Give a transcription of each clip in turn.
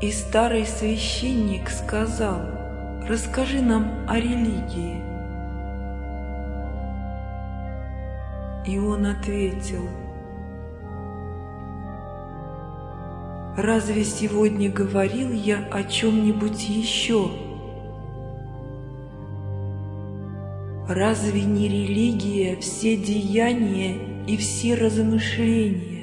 И старый священник сказал, расскажи нам о религии. И он ответил, разве сегодня говорил я о чем-нибудь еще? Разве не религия все деяния и все размышления?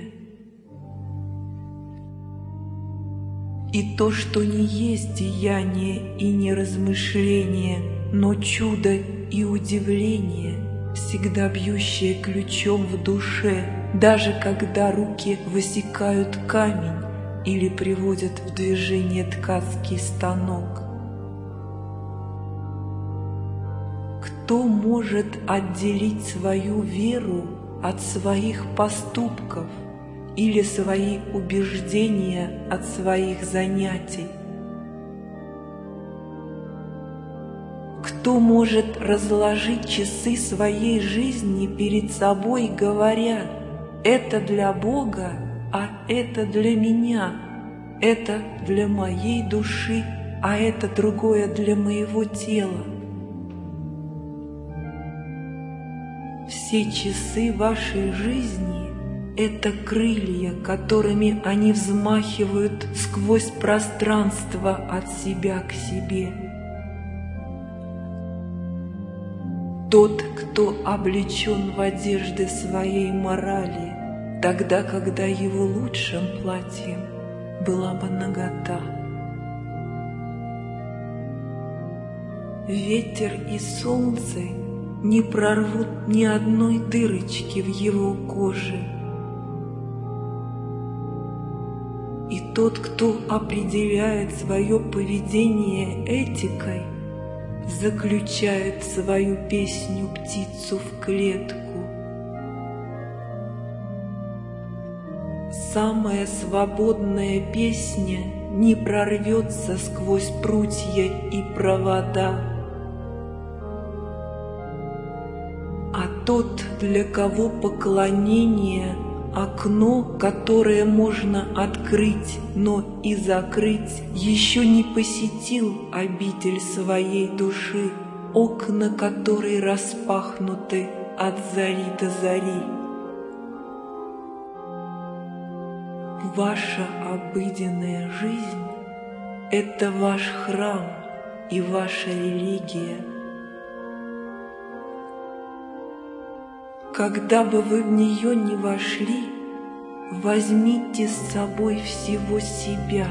И то, что не есть деяние и не размышление, но чудо и удивление, всегда бьющее ключом в душе, даже когда руки высекают камень или приводят в движение ткацкий станок. Кто может отделить свою веру от своих поступков – или свои убеждения от своих занятий. Кто может разложить часы своей жизни перед собой, говоря, это для Бога, а это для меня, это для моей души, а это другое для моего тела. Все часы вашей жизни это крылья, которыми они взмахивают сквозь пространство от себя к себе. Тот, кто облечен в одежды своей морали, тогда, когда его лучшим платьем была бы нагота. Ветер и солнце не прорвут ни одной дырочки в его коже – тот, кто определяет свое поведение этикой, заключает свою песню птицу в клетку. Самая свободная песня не прорвется сквозь прутья и провода. А тот, для кого поклонение Окно, которое можно открыть, но и закрыть, еще не посетил обитель своей души, окна которой распахнуты от зари до зари. Ваша обыденная жизнь — это ваш храм и ваша религия — Когда бы вы в нее не вошли, возьмите с собой всего себя.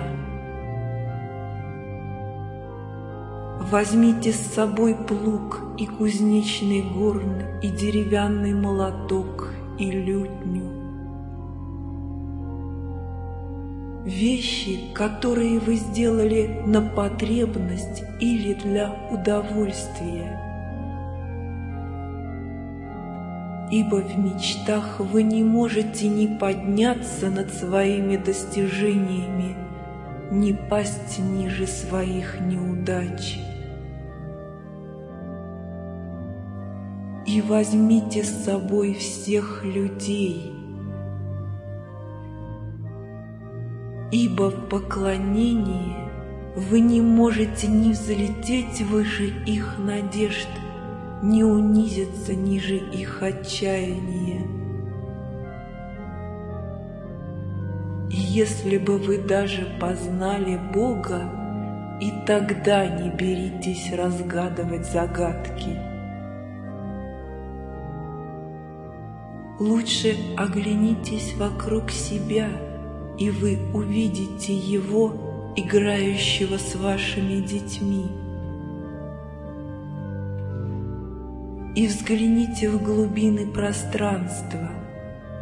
Возьмите с собой плуг и кузнечный горн, и деревянный молоток, и лютню. Вещи, которые вы сделали на потребность или для удовольствия – ибо в мечтах вы не можете ни подняться над своими достижениями, ни пасть ниже своих неудач. И возьмите с собой всех людей, ибо в поклонении вы не можете ни взлететь выше их надежд, не унизиться ниже их отчаяния. И если бы вы даже познали Бога, и тогда не беритесь разгадывать загадки. Лучше оглянитесь вокруг себя, и вы увидите Его, играющего с вашими детьми. И взгляните в глубины пространства.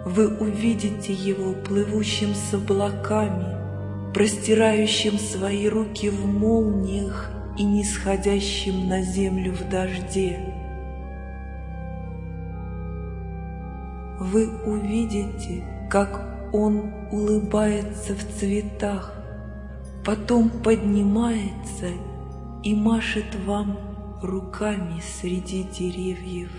Вы увидите его плывущим с облаками, простирающим свои руки в молниях и нисходящим на землю в дожде. Вы увидите, как он улыбается в цветах, потом поднимается и машет вам руками среди деревьев.